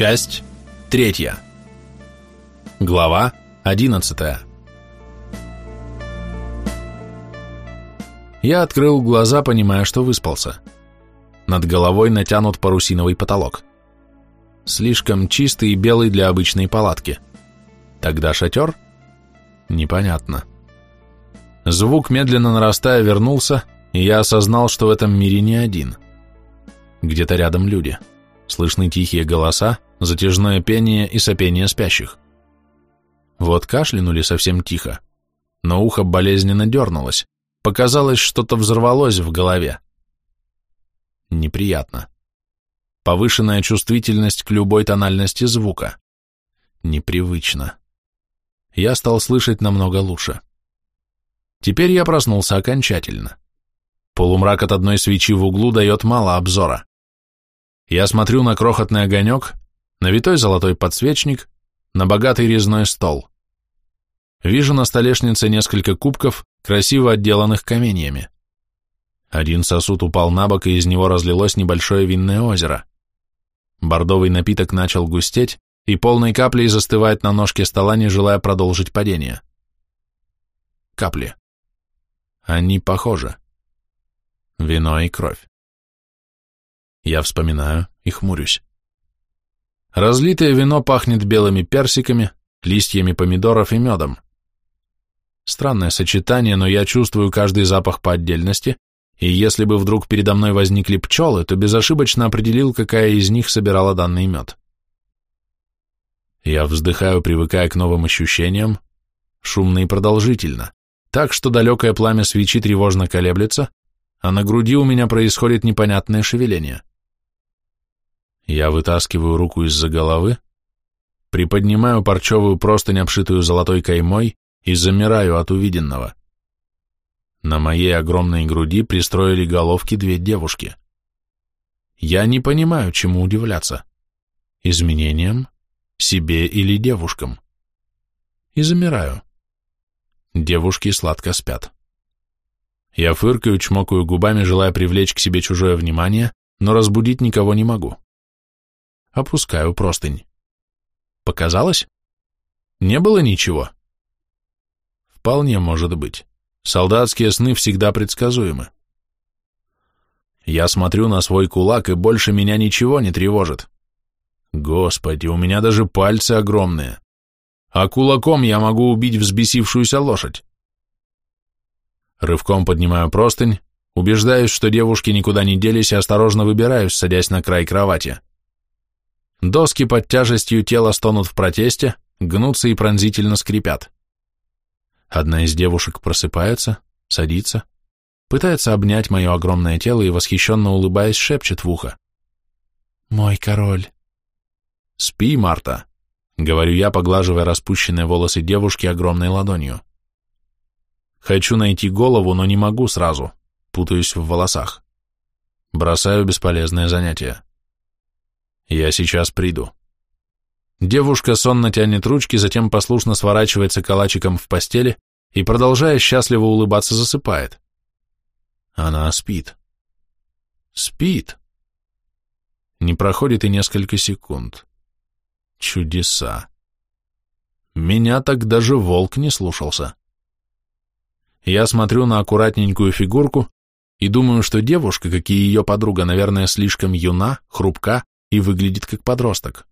Часть третья. Глава одиннадцатая. Я открыл глаза, понимая, что выспался. Над головой натянут парусиновый потолок. Слишком чистый и белый для обычной палатки. Тогда шатер? Непонятно. Звук, медленно нарастая, вернулся, и я осознал, что в этом мире не один. Где-то рядом люди. Слышны тихие голоса, затяжное пение и сопение спящих. Вот кашлянули совсем тихо, но ухо болезненно дернулось. Показалось, что-то взорвалось в голове. Неприятно. Повышенная чувствительность к любой тональности звука. Непривычно. Я стал слышать намного лучше. Теперь я проснулся окончательно. Полумрак от одной свечи в углу дает мало обзора. Я смотрю на крохотный огонек, на витой золотой подсвечник, на богатый резной стол. Вижу на столешнице несколько кубков, красиво отделанных каменьями. Один сосуд упал на бок, и из него разлилось небольшое винное озеро. Бордовый напиток начал густеть, и полной каплей застывает на ножке стола, не желая продолжить падение. Капли. Они похожи. Вино и кровь. Я вспоминаю и хмурюсь. Разлитое вино пахнет белыми персиками, листьями помидоров и медом. Странное сочетание, но я чувствую каждый запах по отдельности, и если бы вдруг передо мной возникли пчелы, то безошибочно определил, какая из них собирала данный мед. Я вздыхаю, привыкая к новым ощущениям, шумно и продолжительно, так что далекое пламя свечи тревожно колеблется, а на груди у меня происходит непонятное шевеление. Я вытаскиваю руку из-за головы, приподнимаю парчевую простынь, обшитую золотой каймой, и замираю от увиденного. На моей огромной груди пристроили головки две девушки. Я не понимаю, чему удивляться. Изменениям, себе или девушкам. И замираю. Девушки сладко спят. Я фыркаю, чмокаю губами, желая привлечь к себе чужое внимание, но разбудить никого не могу. Опускаю простынь. Показалось? Не было ничего? Вполне может быть. Солдатские сны всегда предсказуемы. Я смотрю на свой кулак, и больше меня ничего не тревожит. Господи, у меня даже пальцы огромные. А кулаком я могу убить взбесившуюся лошадь. Рывком поднимаю простынь, убеждаюсь, что девушки никуда не делись и осторожно выбираюсь, садясь на край кровати. Доски под тяжестью тела стонут в протесте, гнутся и пронзительно скрипят. Одна из девушек просыпается, садится, пытается обнять мое огромное тело и, восхищенно улыбаясь, шепчет в ухо. «Мой король». «Спи, Марта», — говорю я, поглаживая распущенные волосы девушки огромной ладонью. Хочу найти голову, но не могу сразу, путаюсь в волосах. Бросаю бесполезное занятие. Я сейчас приду. Девушка сонно тянет ручки, затем послушно сворачивается калачиком в постели и, продолжая счастливо улыбаться, засыпает. Она спит. Спит. Не проходит и несколько секунд. Чудеса. Меня так даже волк не слушался. Я смотрю на аккуратненькую фигурку и думаю, что девушка, как и ее подруга, наверное, слишком юна, хрупка и выглядит как подросток.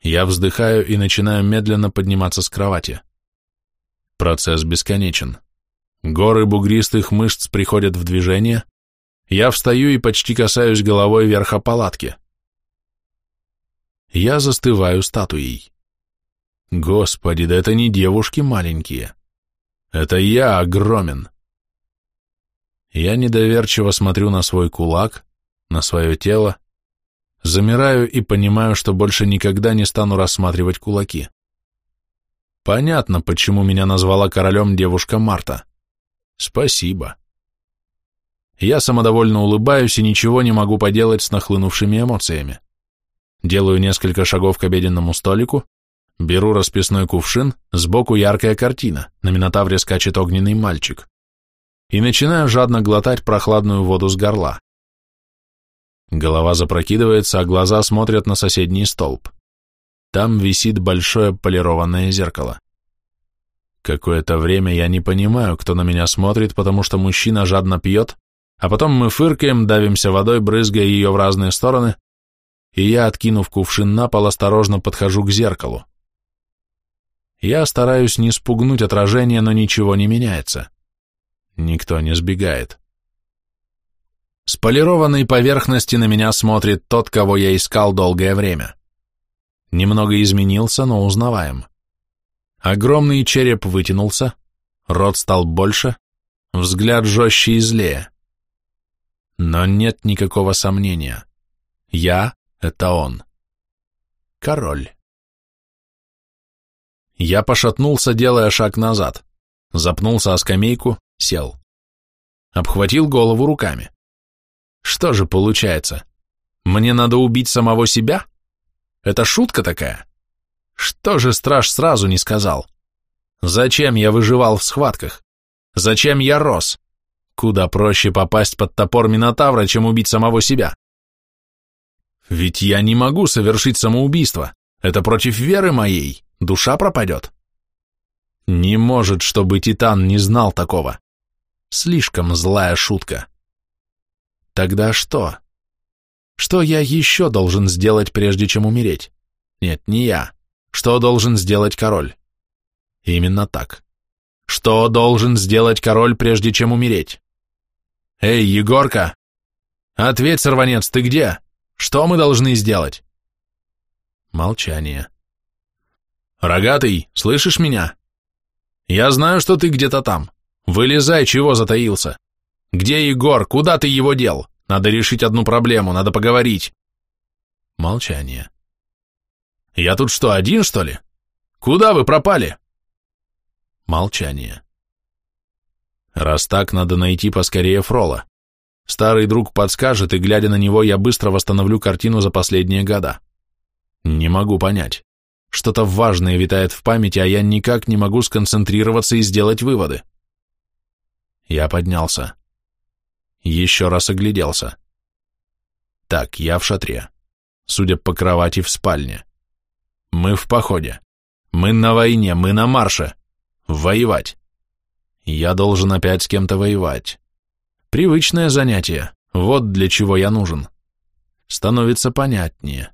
Я вздыхаю и начинаю медленно подниматься с кровати. Процесс бесконечен. Горы бугристых мышц приходят в движение, я встаю и почти касаюсь головой верха палатки. Я застываю статуей. Господи, да это не девушки маленькие. Это я огромен. Я недоверчиво смотрю на свой кулак, на свое тело, Замираю и понимаю, что больше никогда не стану рассматривать кулаки. Понятно, почему меня назвала королем девушка Марта. Спасибо. Я самодовольно улыбаюсь и ничего не могу поделать с нахлынувшими эмоциями. Делаю несколько шагов к обеденному столику, беру расписной кувшин, сбоку яркая картина, на Минотавре скачет огненный мальчик, и начинаю жадно глотать прохладную воду с горла. Голова запрокидывается, а глаза смотрят на соседний столб. Там висит большое полированное зеркало. Какое-то время я не понимаю, кто на меня смотрит, потому что мужчина жадно пьет, а потом мы фыркаем, давимся водой, брызгая ее в разные стороны, и я, откинув кувшин на пол, осторожно подхожу к зеркалу. Я стараюсь не спугнуть отражение, но ничего не меняется. Никто не сбегает. С полированной поверхности на меня смотрит тот, кого я искал долгое время. Немного изменился, но узнаваем. Огромный череп вытянулся, рот стал больше, взгляд жестче и злее. Но нет никакого сомнения. Я — это он. Король. Я пошатнулся, делая шаг назад. Запнулся о скамейку, сел. Обхватил голову руками. Что же получается? Мне надо убить самого себя? Это шутка такая? Что же страж сразу не сказал? Зачем я выживал в схватках? Зачем я рос? Куда проще попасть под топор Минотавра, чем убить самого себя? Ведь я не могу совершить самоубийство. Это против веры моей. Душа пропадет. Не может, чтобы Титан не знал такого. Слишком злая шутка. Тогда что? Что я еще должен сделать, прежде чем умереть? Нет, не я. Что должен сделать король? Именно так. Что должен сделать король, прежде чем умереть? Эй, Егорка! Ответь, сорванец, ты где? Что мы должны сделать? Молчание. Рогатый, слышишь меня? Я знаю, что ты где-то там. Вылезай, чего затаился? Где Егор? Куда ты его дел? Надо решить одну проблему, надо поговорить. Молчание. Я тут что, один, что ли? Куда вы пропали? Молчание. Раз так, надо найти поскорее Фрола. Старый друг подскажет, и, глядя на него, я быстро восстановлю картину за последние года. Не могу понять. Что-то важное витает в памяти, а я никак не могу сконцентрироваться и сделать выводы. Я поднялся. Еще раз огляделся. Так, я в шатре. Судя по кровати, в спальне. Мы в походе. Мы на войне, мы на марше. Воевать. Я должен опять с кем-то воевать. Привычное занятие. Вот для чего я нужен. Становится понятнее.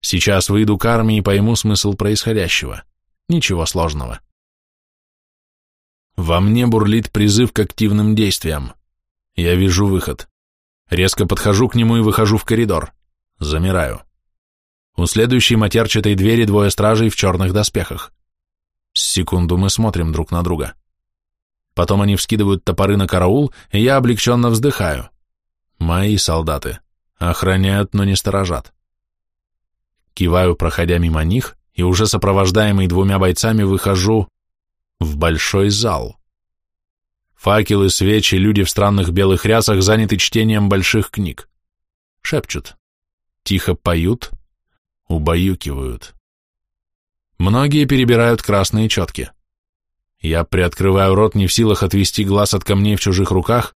Сейчас выйду к армии и пойму смысл происходящего. Ничего сложного. Во мне бурлит призыв к активным действиям. Я вижу выход. Резко подхожу к нему и выхожу в коридор. Замираю. У следующей матерчатой двери двое стражей в черных доспехах. С секунду мы смотрим друг на друга. Потом они вскидывают топоры на караул, и я облегченно вздыхаю. Мои солдаты. Охраняют, но не сторожат. Киваю, проходя мимо них, и уже сопровождаемый двумя бойцами выхожу в большой зал. Факелы, свечи, люди в странных белых рясах заняты чтением больших книг. Шепчут. Тихо поют, убаюкивают. Многие перебирают красные четки. Я приоткрываю рот, не в силах отвести глаз от камней в чужих руках,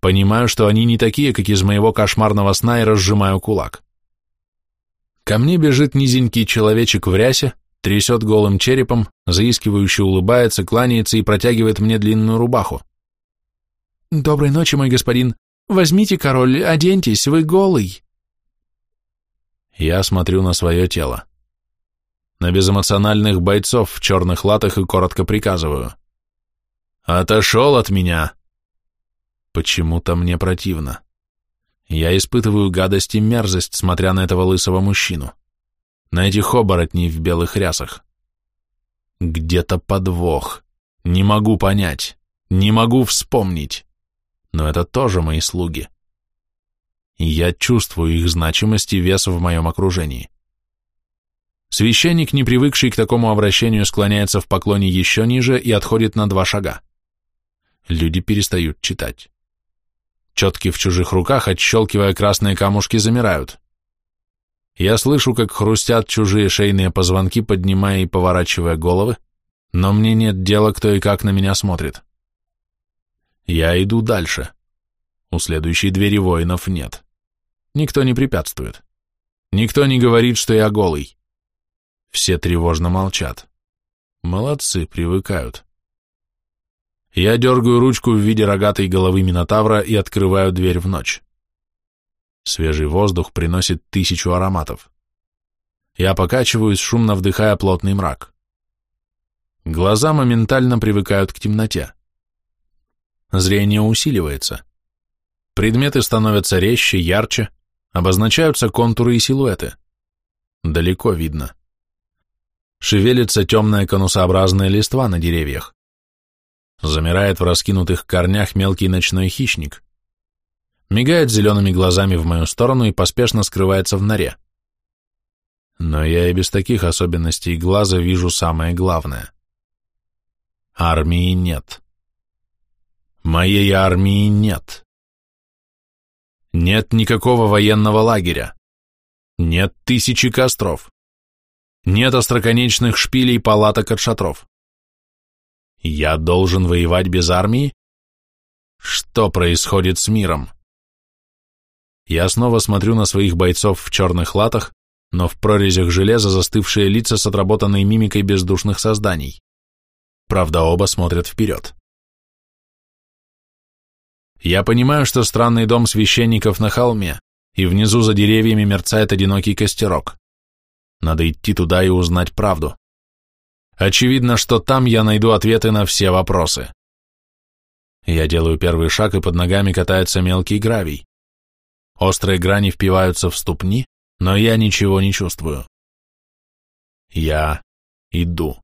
понимаю, что они не такие, как из моего кошмарного сна, и разжимаю кулак. Ко мне бежит низенький человечек в рясе, трясет голым черепом, заискивающе улыбается, кланяется и протягивает мне длинную рубаху. «Доброй ночи, мой господин. Возьмите, король, оденьтесь, вы голый». Я смотрю на свое тело. На безэмоциональных бойцов в черных латах и коротко приказываю. «Отошел от меня!» Почему-то мне противно. Я испытываю гадость и мерзость, смотря на этого лысого мужчину. На этих оборотней в белых рясах. Где-то подвох. Не могу понять. Не могу вспомнить но это тоже мои слуги. И я чувствую их значимость и вес в моем окружении. Священник, не привыкший к такому обращению, склоняется в поклоне еще ниже и отходит на два шага. Люди перестают читать. Четки в чужих руках, отщелкивая красные камушки, замирают. Я слышу, как хрустят чужие шейные позвонки, поднимая и поворачивая головы, но мне нет дела, кто и как на меня смотрит. Я иду дальше. У следующей двери воинов нет. Никто не препятствует. Никто не говорит, что я голый. Все тревожно молчат. Молодцы, привыкают. Я дергаю ручку в виде рогатой головы Минотавра и открываю дверь в ночь. Свежий воздух приносит тысячу ароматов. Я покачиваюсь, шумно вдыхая плотный мрак. Глаза моментально привыкают к темноте. Зрение усиливается. Предметы становятся резче, ярче, обозначаются контуры и силуэты. Далеко видно. Шевелится темная конусообразная листва на деревьях. Замирает в раскинутых корнях мелкий ночной хищник. Мигает зелеными глазами в мою сторону и поспешно скрывается в норе. Но я и без таких особенностей глаза вижу самое главное. Армии нет. Моей армии нет. Нет никакого военного лагеря. Нет тысячи костров. Нет остроконечных шпилей палаток от шатров. Я должен воевать без армии? Что происходит с миром? Я снова смотрю на своих бойцов в черных латах, но в прорезях железа застывшие лица с отработанной мимикой бездушных созданий. Правда, оба смотрят вперед. Я понимаю, что странный дом священников на холме, и внизу за деревьями мерцает одинокий костерок. Надо идти туда и узнать правду. Очевидно, что там я найду ответы на все вопросы. Я делаю первый шаг, и под ногами катается мелкий гравий. Острые грани впиваются в ступни, но я ничего не чувствую. Я иду.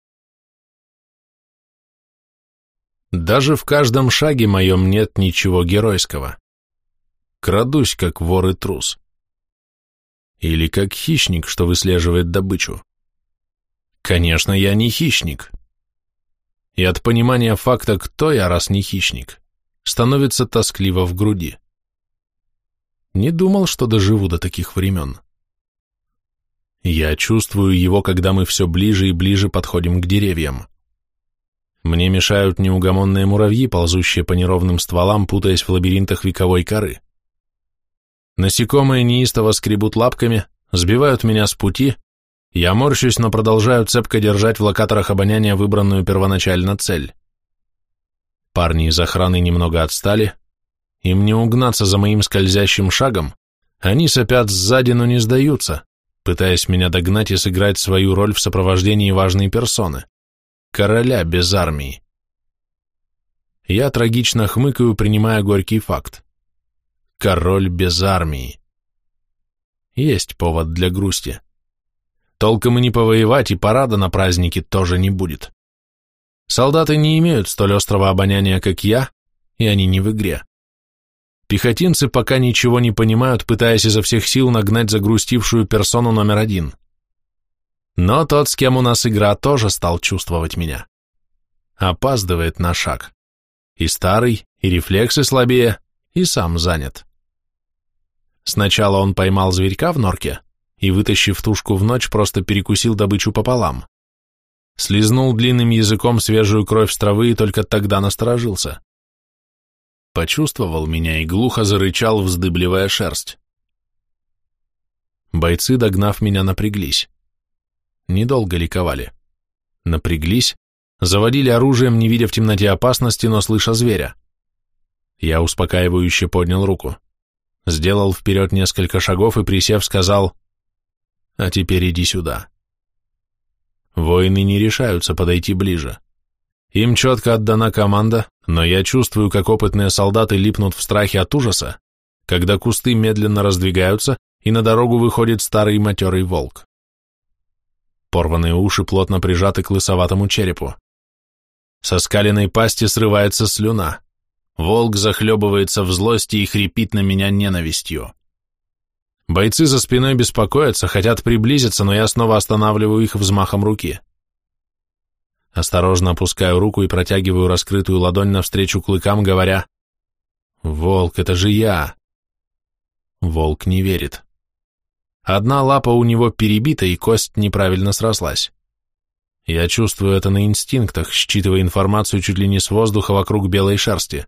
Даже в каждом шаге моем нет ничего геройского. Крадусь, как вор и трус. Или как хищник, что выслеживает добычу. Конечно, я не хищник. И от понимания факта, кто я, раз не хищник, становится тоскливо в груди. Не думал, что доживу до таких времен. Я чувствую его, когда мы все ближе и ближе подходим к деревьям. Мне мешают неугомонные муравьи, ползущие по неровным стволам, путаясь в лабиринтах вековой коры. Насекомые неистово скребут лапками, сбивают меня с пути, я морщусь, но продолжаю цепко держать в локаторах обоняния выбранную первоначально цель. Парни из охраны немного отстали, им не угнаться за моим скользящим шагом, они сопят сзади, но не сдаются, пытаясь меня догнать и сыграть свою роль в сопровождении важной персоны, короля без армии. Я трагично хмыкаю, принимая горький факт. Король без армии. Есть повод для грусти. Толком и не повоевать, и парада на празднике тоже не будет. Солдаты не имеют столь острого обоняния, как я, и они не в игре. Пехотинцы пока ничего не понимают, пытаясь изо всех сил нагнать загрустившую персону номер один. Но тот, с кем у нас игра, тоже стал чувствовать меня. Опаздывает на шаг. И старый, и рефлексы слабее, и сам занят. Сначала он поймал зверька в норке, и, вытащив тушку в ночь, просто перекусил добычу пополам. Слизнул длинным языком свежую кровь с травы и только тогда насторожился. Почувствовал меня и глухо зарычал, вздыбливая шерсть. Бойцы, догнав меня, напряглись. Недолго ликовали. Напряглись, заводили оружием, не видя в темноте опасности, но слыша зверя. Я успокаивающе поднял руку. Сделал вперед несколько шагов и, присев, сказал а теперь иди сюда. Воины не решаются подойти ближе. Им четко отдана команда, но я чувствую, как опытные солдаты липнут в страхе от ужаса, когда кусты медленно раздвигаются, и на дорогу выходит старый матерый волк. Порванные уши плотно прижаты к лысоватому черепу. Со скаленной пасти срывается слюна. Волк захлебывается в злости и хрипит на меня ненавистью. Бойцы за спиной беспокоятся, хотят приблизиться, но я снова останавливаю их взмахом руки. Осторожно опускаю руку и протягиваю раскрытую ладонь навстречу клыкам, говоря «Волк, это же я!» Волк не верит. Одна лапа у него перебита, и кость неправильно срослась. Я чувствую это на инстинктах, считывая информацию чуть ли не с воздуха вокруг белой шерсти.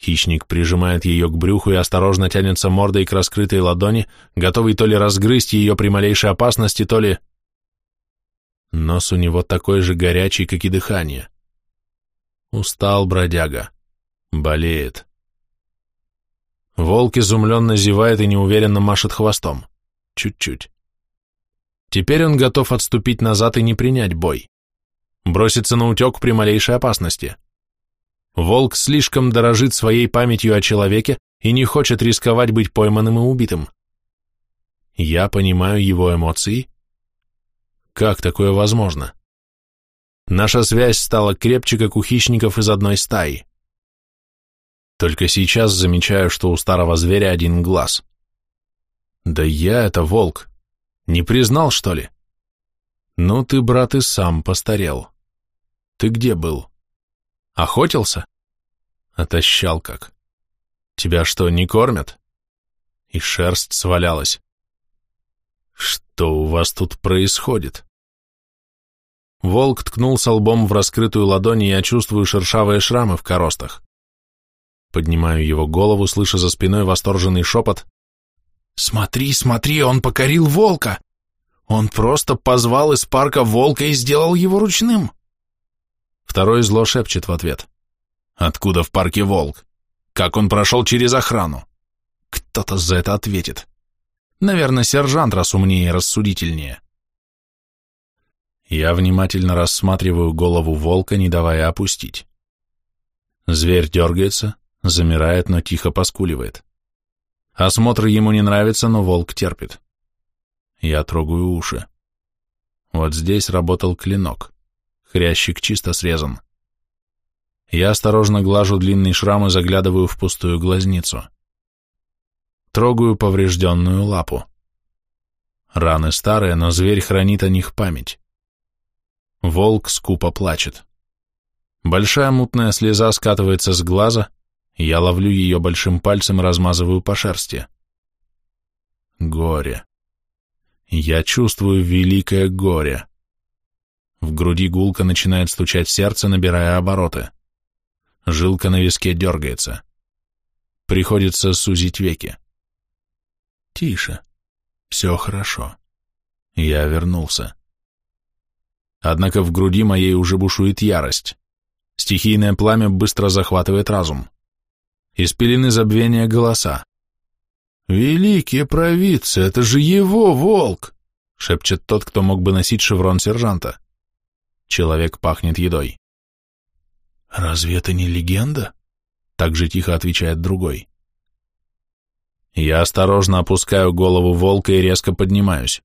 Хищник прижимает ее к брюху и осторожно тянется мордой к раскрытой ладони, готовый то ли разгрызть ее при малейшей опасности, то ли... Нос у него такой же горячий, как и дыхание. Устал бродяга. Болеет. Волк изумленно зевает и неуверенно машет хвостом. Чуть-чуть. Теперь он готов отступить назад и не принять бой. Броситься на утек при малейшей опасности. Волк слишком дорожит своей памятью о человеке и не хочет рисковать быть пойманным и убитым. Я понимаю его эмоции. Как такое возможно? Наша связь стала крепче, как у хищников из одной стаи. Только сейчас замечаю, что у старого зверя один глаз. Да я это волк. Не признал, что ли? Ну ты, брат, и сам постарел. Ты где был? Охотился? Отощал как. Тебя что, не кормят? И шерсть свалялась. Что у вас тут происходит? Волк ткнулся лбом в раскрытую ладонь, и я чувствую шершавые шрамы в коростах. Поднимаю его голову, слыша за спиной восторженный шепот. «Смотри, смотри, он покорил волка! Он просто позвал из парка волка и сделал его ручным!» Второй зло шепчет в ответ. Откуда в парке волк? Как он прошел через охрану? Кто-то за это ответит. Наверное, сержант раз умнее и рассудительнее. Я внимательно рассматриваю голову волка, не давая опустить. Зверь дергается, замирает, но тихо поскуливает. Осмотр ему не нравится, но волк терпит. Я трогаю уши. Вот здесь работал клинок. Хрящик чисто срезан. Я осторожно глажу длинный шрам и заглядываю в пустую глазницу. Трогаю поврежденную лапу. Раны старые, но зверь хранит о них память. Волк скупо плачет. Большая мутная слеза скатывается с глаза, я ловлю ее большим пальцем и размазываю по шерсти. Горе. Я чувствую великое горе. В груди гулко начинает стучать сердце, набирая обороты. Жилка на виске дергается. Приходится сузить веки. Тише. Все хорошо. Я вернулся. Однако в груди моей уже бушует ярость. Стихийное пламя быстро захватывает разум. Из пелены забвения голоса. «Великие провидцы, это же его волк!» — шепчет тот, кто мог бы носить шеврон сержанта. Человек пахнет едой. «Разве это не легенда?» — так же тихо отвечает другой. Я осторожно опускаю голову волка и резко поднимаюсь.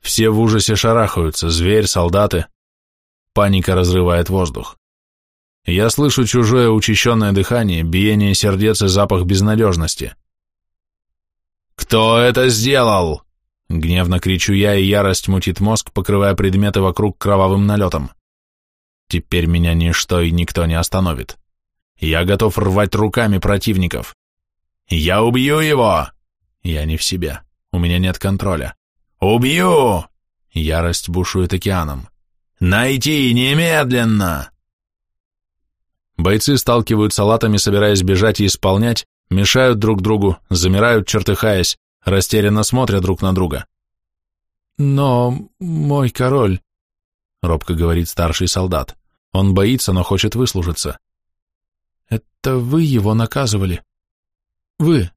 Все в ужасе шарахаются, зверь, солдаты. Паника разрывает воздух. Я слышу чужое учащенное дыхание, биение сердец и запах безнадежности. «Кто это сделал?» Гневно кричу я, и ярость мутит мозг, покрывая предметы вокруг кровавым налетом. Теперь меня ничто и никто не остановит. Я готов рвать руками противников. Я убью его! Я не в себе. У меня нет контроля. «Убью!» Ярость бушует океаном. «Найти немедленно!» Бойцы сталкиваются латами, собираясь бежать и исполнять, мешают друг другу, замирают, чертыхаясь, растерянно смотрят друг на друга. «Но, мой король», — робко говорит старший солдат, он боится, но хочет выслужиться. «Это вы его наказывали. Вы».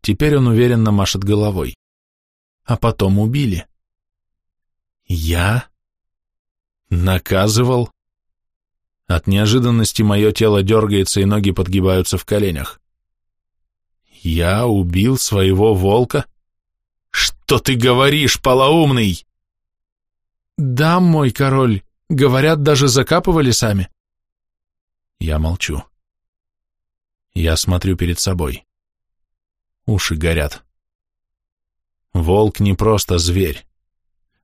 Теперь он уверенно машет головой а потом убили. Я? Наказывал? От неожиданности мое тело дергается и ноги подгибаются в коленях. Я убил своего волка? Что ты говоришь, полоумный? Да, мой король, говорят, даже закапывали сами. Я молчу. Я смотрю перед собой. Уши горят. Волк не просто зверь.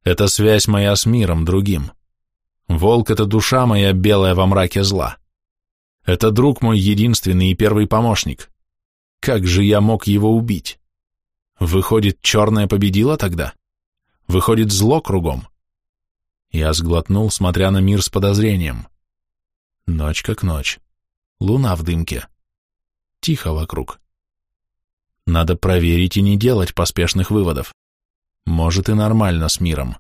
Это связь моя с миром другим. Волк — это душа моя белая во мраке зла. Это друг мой единственный и первый помощник. Как же я мог его убить? Выходит, черное победило тогда? Выходит, зло кругом? Я сглотнул, смотря на мир с подозрением. Ночь как ночь. Луна в дымке. тихо вокруг. Надо проверить и не делать поспешных выводов. Может и нормально с миром.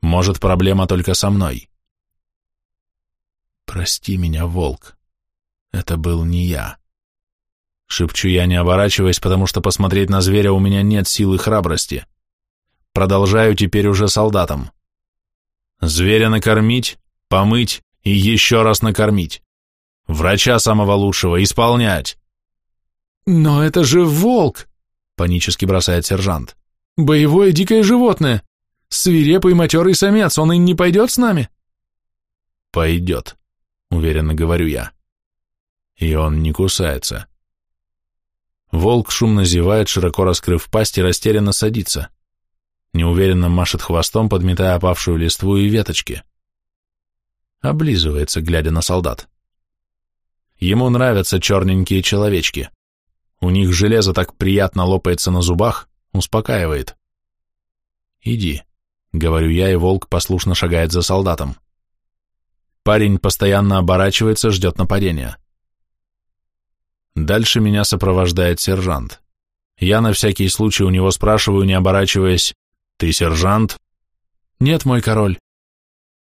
Может, проблема только со мной. Прости меня, волк. Это был не я. Шепчу я, не оборачиваясь, потому что посмотреть на зверя у меня нет силы храбрости. Продолжаю теперь уже солдатом. Зверя накормить, помыть и еще раз накормить. Врача самого лучшего исполнять. Но это же волк, панически бросает сержант. Боевое дикое животное. Свирепый матерый самец, он и не пойдет с нами? Пойдет, уверенно говорю я. И он не кусается. Волк шумно зевает, широко раскрыв пасть и растерянно садится. Неуверенно машет хвостом, подметая опавшую листву и веточки. Облизывается, глядя на солдат. Ему нравятся черненькие человечки. У них железо так приятно лопается на зубах, успокаивает. «Иди», — говорю я, и волк послушно шагает за солдатом. Парень постоянно оборачивается, ждет нападения. Дальше меня сопровождает сержант. Я на всякий случай у него спрашиваю, не оборачиваясь, «Ты сержант?» «Нет, мой король».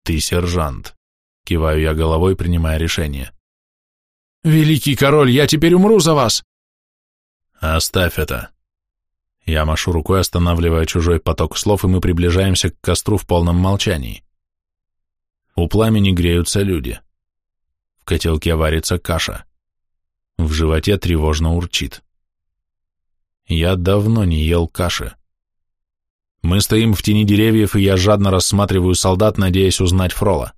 «Ты сержант», — киваю я головой, принимая решение. «Великий король, я теперь умру за вас!» «Оставь это!» Я машу рукой, останавливая чужой поток слов, и мы приближаемся к костру в полном молчании. У пламени греются люди. В котелке варится каша. В животе тревожно урчит. Я давно не ел каши. Мы стоим в тени деревьев, и я жадно рассматриваю солдат, надеясь узнать Фрола.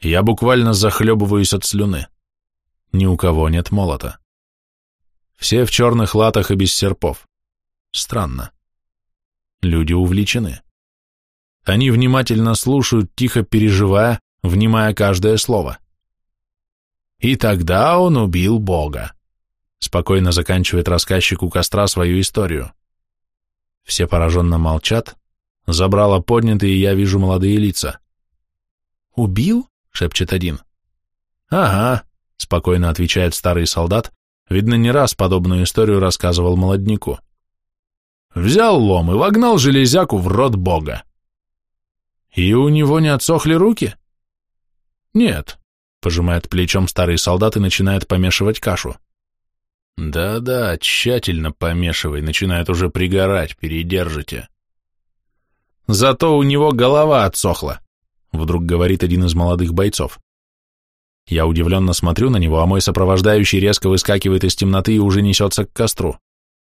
Я буквально захлебываюсь от слюны. Ни у кого нет молота. Все в черных латах и без серпов. Странно. Люди увлечены. Они внимательно слушают, тихо переживая, внимая каждое слово. И тогда он убил Бога. Спокойно заканчивает рассказчик у костра свою историю. Все пораженно молчат, забрало поднято, и я вижу молодые лица. «Убил?» — шепчет один. «Ага», — спокойно отвечает старый солдат, Видно, не раз подобную историю рассказывал молодняку. Взял лом и вогнал железяку в рот бога. И у него не отсохли руки? Нет, пожимает плечом старый солдат и начинает помешивать кашу. Да-да, тщательно помешивай, начинает уже пригорать, передержите. Зато у него голова отсохла, вдруг говорит один из молодых бойцов. Я удивленно смотрю на него, а мой сопровождающий резко выскакивает из темноты и уже несется к костру.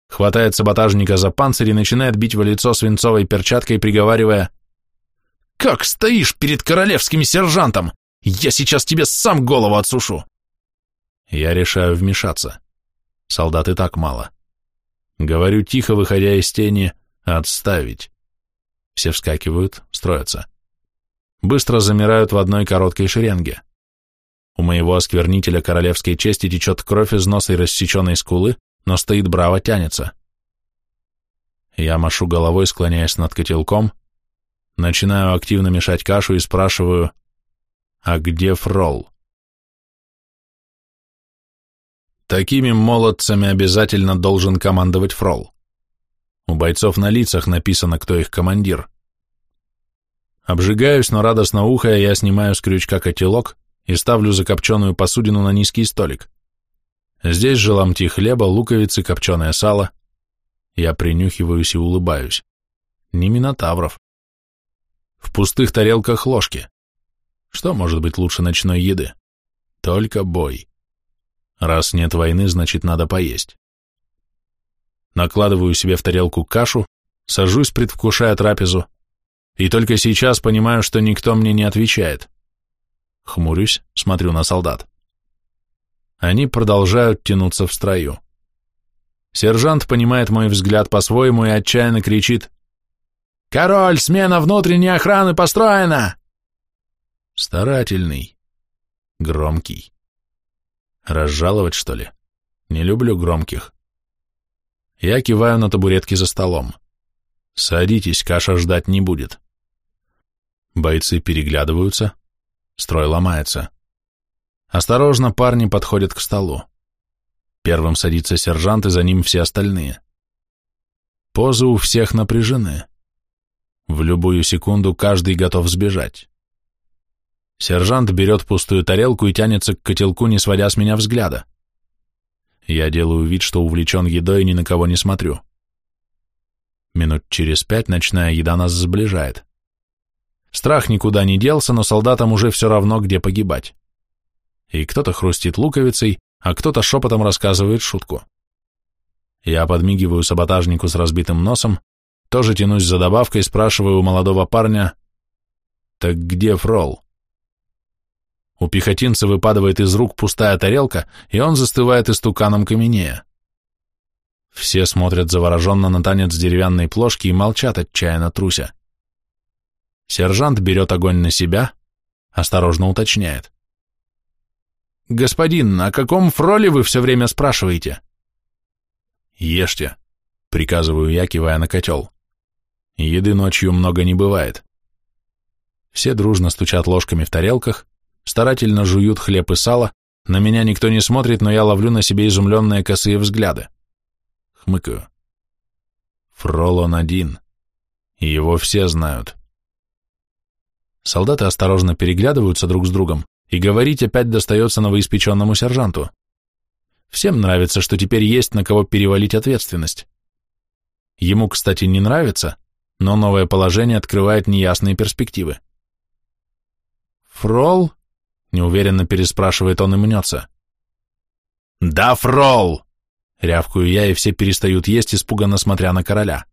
Хватает саботажника за панцирь и начинает бить в лицо свинцовой перчаткой, приговаривая «Как стоишь перед королевским сержантом? Я сейчас тебе сам голову отсушу!» Я решаю вмешаться. Солдат и так мало. Говорю тихо, выходя из тени, «Отставить!» Все вскакивают, строятся. Быстро замирают в одной короткой шеренге. У моего осквернителя королевской чести течет кровь из носа и рассеченной скулы, но стоит браво, тянется. Я машу головой, склоняясь над котелком, начинаю активно мешать кашу и спрашиваю, а где фрол? Такими молодцами обязательно должен командовать фрол. У бойцов на лицах написано, кто их командир. Обжигаюсь, но радостно ухая, я снимаю с крючка котелок, и ставлю закопченную посудину на низкий столик. Здесь же ломти хлеба, луковицы, копченое сало. Я принюхиваюсь и улыбаюсь. Не минотавров. В пустых тарелках ложки. Что может быть лучше ночной еды? Только бой. Раз нет войны, значит надо поесть. Накладываю себе в тарелку кашу, сажусь, предвкушая трапезу, и только сейчас понимаю, что никто мне не отвечает. Хмурюсь, смотрю на солдат. Они продолжают тянуться в строю. Сержант понимает мой взгляд по-своему и отчаянно кричит «Король, смена внутренней охраны построена!» Старательный, громкий. Разжаловать, что ли? Не люблю громких. Я киваю на табуретки за столом. Садитесь, каша ждать не будет. Бойцы переглядываются, Строй ломается. Осторожно парни подходят к столу. Первым садится сержант, и за ним все остальные. Позы у всех напряжены. В любую секунду каждый готов сбежать. Сержант берет пустую тарелку и тянется к котелку, не сводя с меня взгляда. Я делаю вид, что увлечен едой и ни на кого не смотрю. Минут через пять ночная еда нас сближает. Страх никуда не делся, но солдатам уже все равно, где погибать. И кто-то хрустит луковицей, а кто-то шепотом рассказывает шутку. Я подмигиваю саботажнику с разбитым носом, тоже тянусь за добавкой, спрашиваю у молодого парня, «Так где фрол?» У пехотинца выпадывает из рук пустая тарелка, и он застывает истуканом каменея. Все смотрят завороженно на танец деревянной плошки и молчат, отчаянно труся. Сержант берет огонь на себя, осторожно уточняет. «Господин, о каком фроле вы все время спрашиваете?» «Ешьте», — приказываю я, кивая на котел. Еды ночью много не бывает. Все дружно стучат ложками в тарелках, старательно жуют хлеб и сало, на меня никто не смотрит, но я ловлю на себе изумленные косые взгляды. Хмыкаю. Фрол он один, и его все знают. Солдаты осторожно переглядываются друг с другом, и говорить опять достается новоиспеченному сержанту. Всем нравится, что теперь есть на кого перевалить ответственность. Ему, кстати, не нравится, но новое положение открывает неясные перспективы. «Фрол?» — неуверенно переспрашивает он и мнется. «Да, фрол!» — рявкую я, и все перестают есть, испуганно смотря на короля.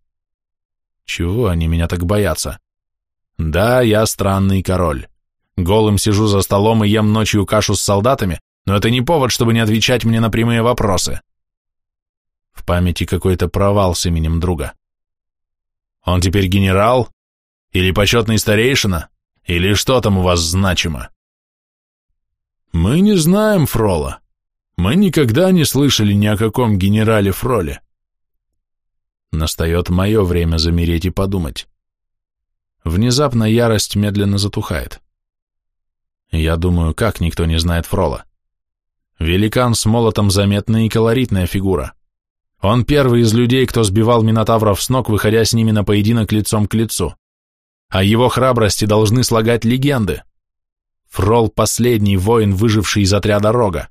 Чего они меня так боятся? Да, я странный король. Голым сижу за столом и ем ночью кашу с солдатами, но это не повод, чтобы не отвечать мне на прямые вопросы. В памяти какой-то провал с именем друга. Он теперь генерал? Или почетный старейшина? Или что там у вас значимо? Мы не знаем Фрола. Мы никогда не слышали ни о каком генерале Фроле. Настает мое время замереть и подумать. Внезапно ярость медленно затухает. Я думаю, как никто не знает Фрола. Великан с молотом заметная и колоритная фигура. Он первый из людей, кто сбивал минотавров с ног, выходя с ними на поединок лицом к лицу. О его храбрости должны слагать легенды. Фрол – последний воин, выживший из отряда Рога.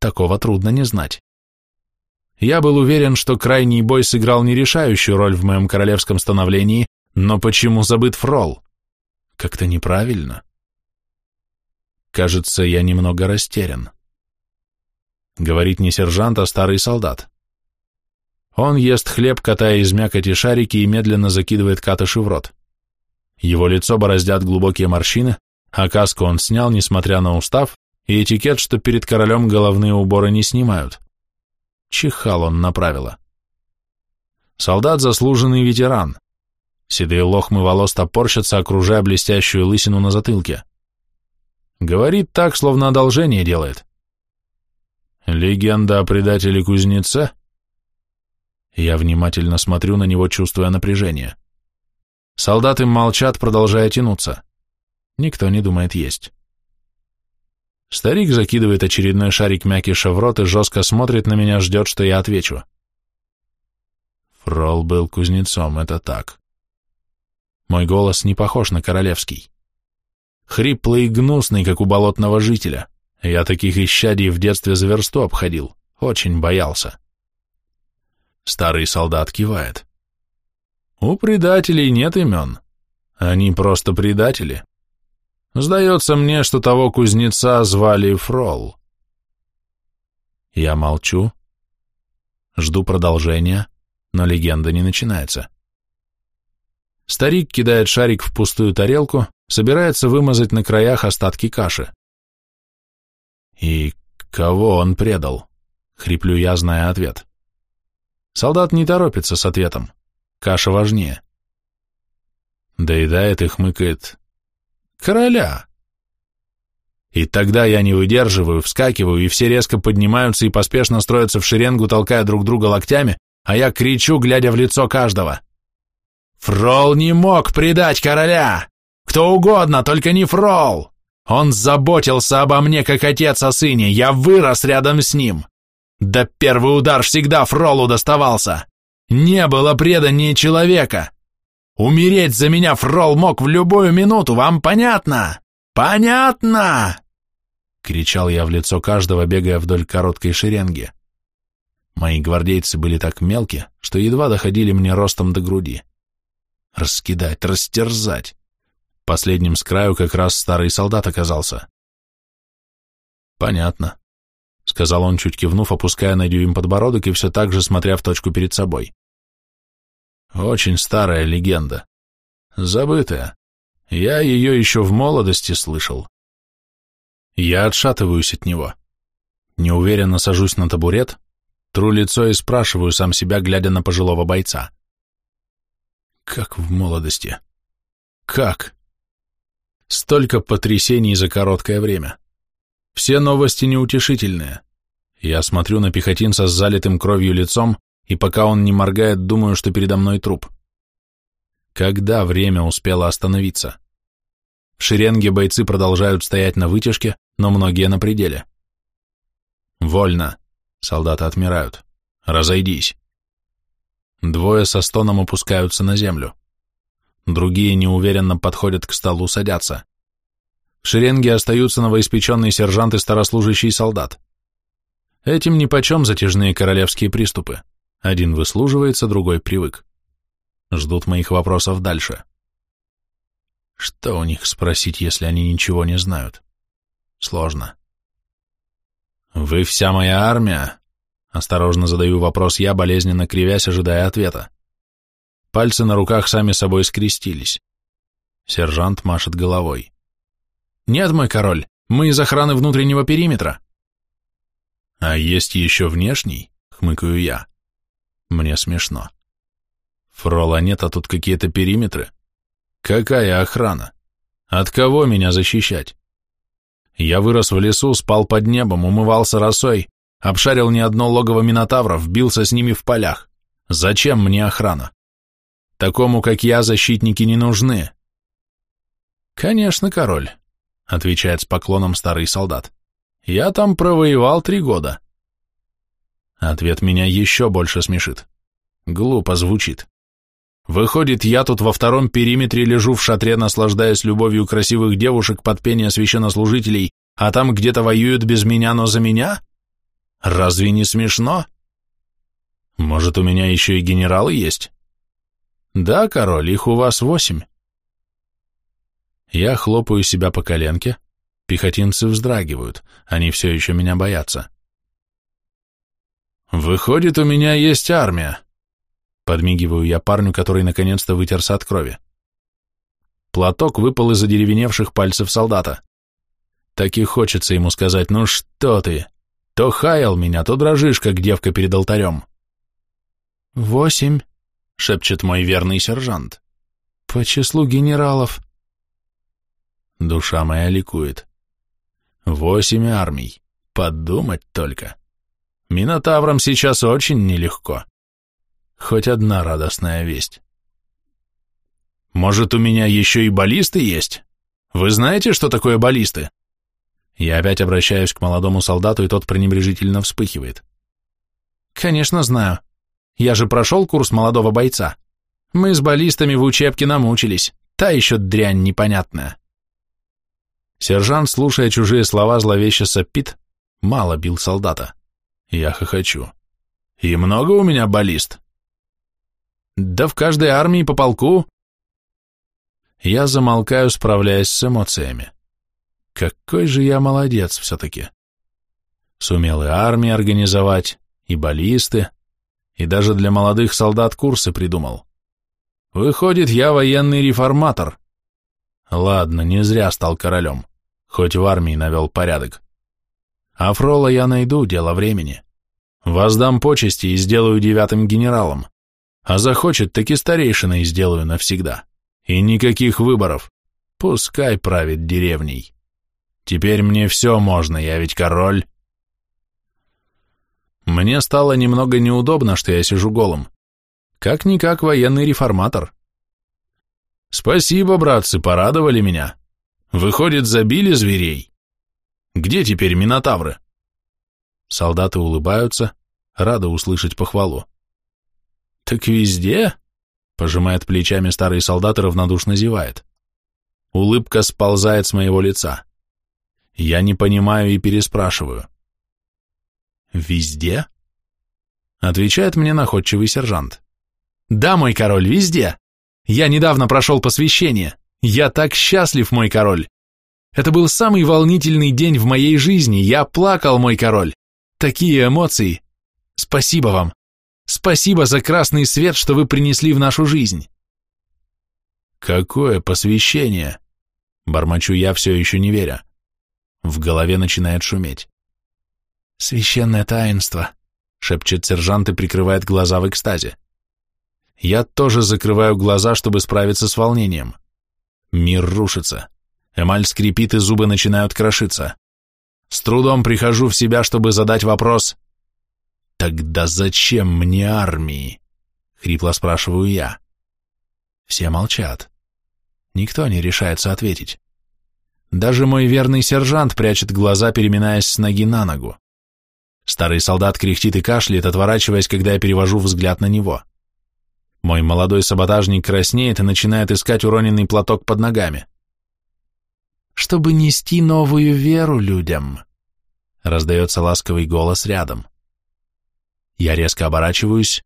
Такого трудно не знать. Я был уверен, что крайний бой сыграл нерешающую роль в моем королевском становлении, но почему забыт Фрол? Как-то неправильно. Кажется, я немного растерян. Говорит не сержант, а старый солдат. Он ест хлеб, катая из мякоти шарики и медленно закидывает катыши в рот. Его лицо бороздят глубокие морщины, а каску он снял, несмотря на устав, и этикет, что перед королем головные уборы не снимают. Чихал он на правила. Солдат заслуженный ветеран. Седые лохмы волос топорщатся, окружая блестящую лысину на затылке. Говорит так, словно одолжение делает. Легенда о предателе-кузнеце? Я внимательно смотрю на него, чувствуя напряжение. Солдаты молчат, продолжая тянуться. Никто не думает есть. Старик закидывает очередной шарик мякиша в рот и жестко смотрит на меня, ждет, что я отвечу. Фрол был кузнецом, это так. Мой голос не похож на королевский. Хриплый и гнусный, как у болотного жителя. Я таких исчадий в детстве за версту обходил, очень боялся. Старый солдат кивает. У предателей нет имен. Они просто предатели. Сдается мне, что того кузнеца звали Фрол. Я молчу, жду продолжения, но легенда не начинается. Старик кидает шарик в пустую тарелку, собирается вымазать на краях остатки каши. И кого он предал? Хриплю я, зная ответ. Солдат не торопится с ответом. Каша важнее. Доедает и хмыкает. Короля. И тогда я не выдерживаю, вскакиваю, и все резко поднимаются и поспешно строятся в шеренгу, толкая друг друга локтями, а я кричу, глядя в лицо каждого. Фрол не мог предать короля! Кто угодно, только не Фрол! Он заботился обо мне, как отец о сыне, я вырос рядом с ним. Да первый удар всегда Фролу доставался! Не было преданнее человека! Умереть за меня Фрол мог в любую минуту, вам понятно? Понятно!» Кричал я в лицо каждого, бегая вдоль короткой шеренги. Мои гвардейцы были так мелки, что едва доходили мне ростом до груди. Раскидать, растерзать. Последним с краю как раз старый солдат оказался. «Понятно», — сказал он, чуть кивнув, опуская на дюйм подбородок и все так же смотря в точку перед собой. «Очень старая легенда. Забытая. Я ее еще в молодости слышал. Я отшатываюсь от него. Неуверенно сажусь на табурет, тру лицо и спрашиваю сам себя, глядя на пожилого бойца. Как в молодости? Как? Столько потрясений за короткое время. Все новости неутешительные. Я смотрю на пехотинца с залитым кровью лицом, и пока он не моргает, думаю, что передо мной труп. Когда время успело остановиться? В шеренге бойцы продолжают стоять на вытяжке, но многие на пределе. «Вольно!» — солдаты отмирают. «Разойдись!» Двое со стоном опускаются на землю. Другие неуверенно подходят к столу, садятся. В шеренге остаются новоиспеченный сержант и старослужащий солдат. Этим нипочем затяжные королевские приступы. Один выслуживается, другой привык. Ждут моих вопросов дальше. Что у них спросить, если они ничего не знают? Сложно. «Вы вся моя армия?» Осторожно задаю вопрос я, болезненно кривясь, ожидая ответа. Пальцы на руках сами собой скрестились. Сержант машет головой. «Нет, мой король, мы из охраны внутреннего периметра». «А есть еще внешний?» — хмыкаю я. Мне смешно. Фрола нет, а тут какие-то периметры. Какая охрана? От кого меня защищать? Я вырос в лесу, спал под небом, умывался росой, обшарил не одно логово минотавров, бился с ними в полях. Зачем мне охрана? Такому, как я, защитники не нужны. Конечно, король, отвечает с поклоном старый солдат. Я там провоевал три года. Ответ меня еще больше смешит. Глупо звучит. Выходит, я тут во втором периметре лежу в шатре, наслаждаясь любовью красивых девушек под пение священнослужителей, а там где-то воюют без меня, но за меня? Разве не смешно? Может, у меня еще и генералы есть? Да, король, их у вас восемь. Я хлопаю себя по коленке, пехотинцы вздрагивают, они все еще меня боятся. Выходит, у меня есть армия. Подмигиваю я парню, который наконец-то вытерся от крови. Платок выпал из одеревеневших пальцев солдата. Так и хочется ему сказать, ну что ты, то хаял меня, то дрожишь, как девка перед алтарем. «Восемь», — шепчет мой верный сержант. «По числу генералов». Душа моя ликует. Восемь армий. Подумать только. Минотаврам сейчас очень нелегко. Хоть одна радостная весть. Может, у меня еще и баллисты есть? Вы знаете, что такое баллисты? Я опять обращаюсь к молодому солдату, и тот пренебрежительно вспыхивает. Конечно, знаю. Я же прошел курс молодого бойца. Мы с баллистами в учебке намучились. Та еще дрянь непонятная. Сержант, слушая чужие слова, зловеще сопит, мало бил солдата. Я хохочу. И много у меня баллист? Да в каждой армии по полку. Я замолкаю, справляясь с эмоциями. Какой же я молодец все-таки. Сумел и армии организовать, и баллисты, и даже для молодых солдат курсы придумал. Выходит, я военный реформатор. Ладно, не зря стал королем, хоть в армии навел порядок. А Фрола я найду, дело времени. Воздам почести и сделаю девятым генералом. А захочет, так и старейшиной сделаю навсегда. И никаких выборов. Пускай правит деревней. Теперь мне все можно, я ведь король. Мне стало немного неудобно, что я сижу голым. Как-никак военный реформатор. Спасибо, братцы, порадовали меня. Выходит, забили зверей. Где теперь минотавры? Солдаты улыбаются, рада услышать похвалу. «Так везде?» — пожимает плечами старый солдат и равнодушно зевает. Улыбка сползает с моего лица. Я не понимаю и переспрашиваю. «Везде?» — отвечает мне находчивый сержант. «Да, мой король, везде. Я недавно прошел посвящение. Я так счастлив, мой король. Это был самый волнительный день в моей жизни. Я плакал, мой король. Такие эмоции. Спасибо вам. Спасибо за красный свет, что вы принесли в нашу жизнь. Какое посвящение? Бормочу я, все еще не веря. В голове начинает шуметь. Священное таинство, шепчет сержант и прикрывает глаза в экстазе. Я тоже закрываю глаза, чтобы справиться с волнением. Мир рушится. Эмаль скрипит, и зубы начинают крошиться. С трудом прихожу в себя, чтобы задать вопрос. «Тогда зачем мне армии?» — хрипло спрашиваю я. Все молчат. Никто не решается ответить. Даже мой верный сержант прячет глаза, переминаясь с ноги на ногу. Старый солдат кряхтит и кашляет, отворачиваясь, когда я перевожу взгляд на него. Мой молодой саботажник краснеет и начинает искать уроненный платок под ногами. «Чтобы нести новую веру людям», — раздается ласковый голос рядом. Я резко оборачиваюсь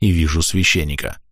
и вижу священника.